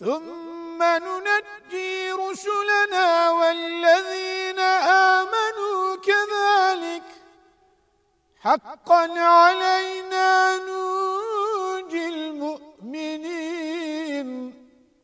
ثم ننجي رسلنا والذين آمنوا كذلك حقا علينا.